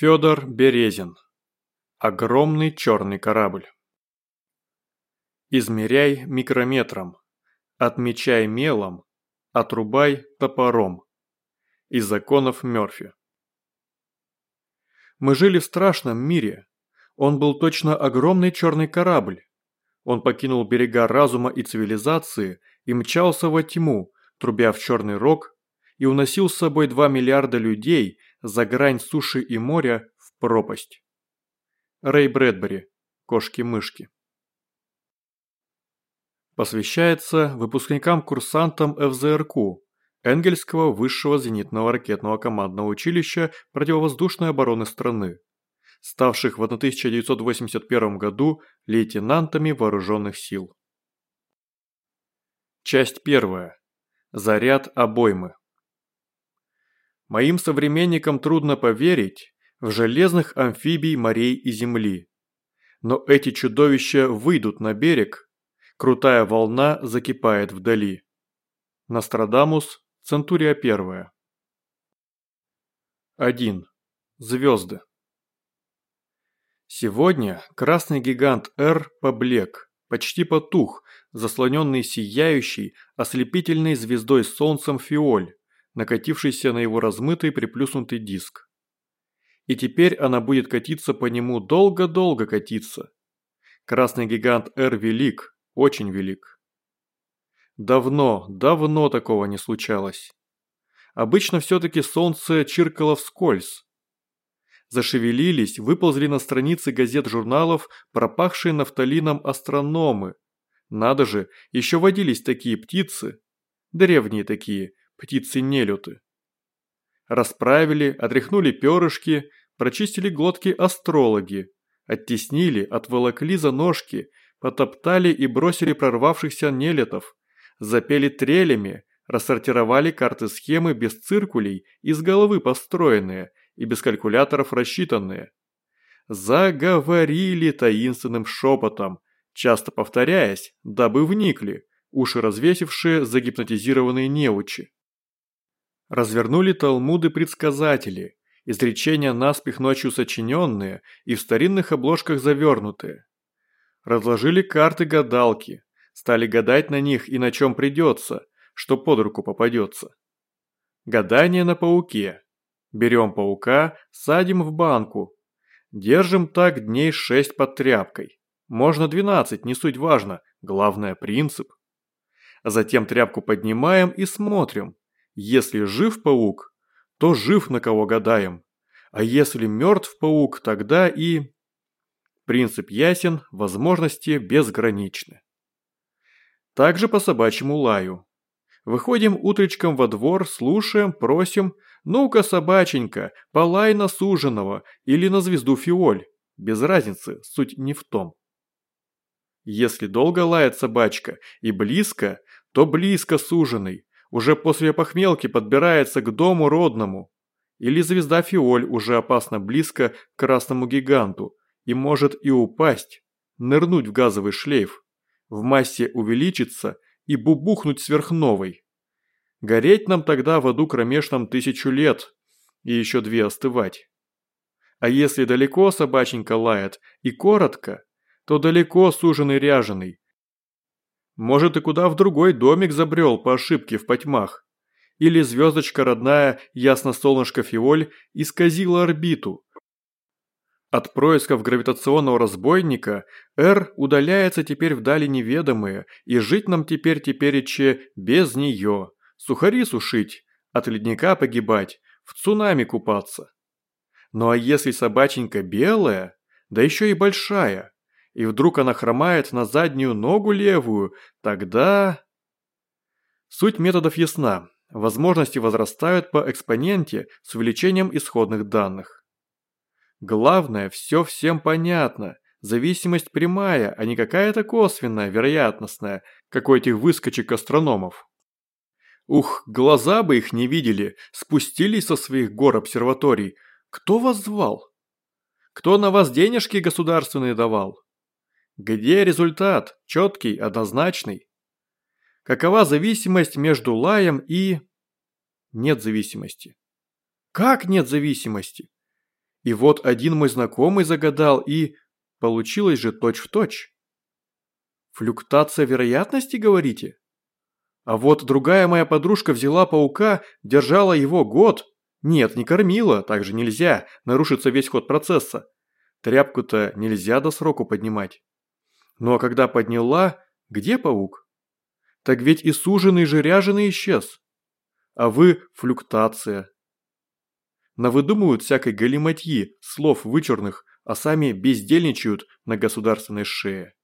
Федор Березин. Огромный черный корабль. Измеряй микрометром, отмечай мелом, отрубай топором. Из законов Мёрфи. Мы жили в страшном мире. Он был точно огромный черный корабль. Он покинул берега разума и цивилизации и мчался во тьму, трубя в черный рог, и уносил с собой 2 миллиарда людей за грань суши и моря в пропасть. Рэй Брэдбери. Кошки-мышки. Посвящается выпускникам-курсантам ФЗРК, Энгельского высшего зенитного ракетного командного училища противовоздушной обороны страны, ставших в 1981 году лейтенантами вооруженных сил. Часть первая. Заряд обоймы. Моим современникам трудно поверить в железных амфибий морей и земли. Но эти чудовища выйдут на берег, крутая волна закипает вдали. Нострадамус, Центурия первая. 1. Звезды. Сегодня красный гигант Р поблек, почти потух, заслоненный сияющей, ослепительной звездой солнцем фиоль, накатившийся на его размытый приплюснутый диск. И теперь она будет катиться по нему долго-долго катиться. Красный гигант R велик, очень велик. Давно, давно такого не случалось. Обычно все-таки солнце чиркало вскользь. Зашевелились, выползли на страницы газет-журналов пропахшие нафталином астрономы. Надо же, еще водились такие птицы. Древние такие, птицы-нелюты. Расправили, отряхнули перышки, прочистили глотки астрологи, оттеснили, отволокли за ножки, потоптали и бросили прорвавшихся нелетов, запели трелями, рассортировали карты-схемы без циркулей, из головы построенные и без калькуляторов рассчитанные. Заговорили таинственным шепотом, часто повторяясь, дабы вникли, уши развесившие загипнотизированные неучи. Развернули талмуды-предсказатели, изречения наспех ночью сочиненные и в старинных обложках завернутые. Разложили карты-гадалки, стали гадать на них и на чем придется, что под руку попадется. Гадание на пауке. Берем паука, садим в банку. Держим так дней шесть под тряпкой. Можно двенадцать, не суть важно, главное принцип. Затем тряпку поднимаем и смотрим, если жив паук, то жив на кого гадаем. А если мертв паук, тогда и... Принцип ясен, возможности безграничны. Также по собачьему лаю. Выходим утречком во двор, слушаем, просим, ну-ка, собаченька, полай на суженого или на звезду фиоль. Без разницы, суть не в том. Если долго лает собачка и близко, то близко суженый, уже после похмелки подбирается к дому родному. Или звезда Фиоль уже опасно близко к красному гиганту и может и упасть, нырнуть в газовый шлейф, в массе увеличиться и бубухнуть сверхновой. Гореть нам тогда в аду кромешном тысячу лет и еще две остывать. А если далеко собаченька лает и коротко, то далеко суженый ряженый, может, и куда в другой домик забрел по ошибке в потьмах. Или звездочка родная, ясно-солнышко Фиоль, исказила орбиту. От происков гравитационного разбойника Р удаляется теперь вдали неведомые, и жить нам теперь теперече без нее. Сухари сушить, от ледника погибать, в цунами купаться. Ну а если собаченька белая, да еще и большая, и вдруг она хромает на заднюю ногу левую, тогда... Суть методов ясна. Возможности возрастают по экспоненте с увеличением исходных данных. Главное, все всем понятно. Зависимость прямая, а не какая-то косвенная, вероятностная, как у этих выскочек астрономов. Ух, глаза бы их не видели, спустились со своих гор обсерваторий. Кто вас звал? Кто на вас денежки государственные давал? Где результат? Четкий, однозначный. Какова зависимость между лаем и... Нет зависимости. Как нет зависимости? И вот один мой знакомый загадал, и... Получилось же точь-в-точь. Флюктация вероятности, говорите? А вот другая моя подружка взяла паука, держала его год. Нет, не кормила, так же нельзя, нарушится весь ход процесса. Тряпку-то нельзя до сроку поднимать. Ну а когда подняла, где паук? Так ведь и суженый же ряженый исчез. А вы – флюктация. Навыдумывают всякой галиматьи, слов вычурных, а сами бездельничают на государственной шее.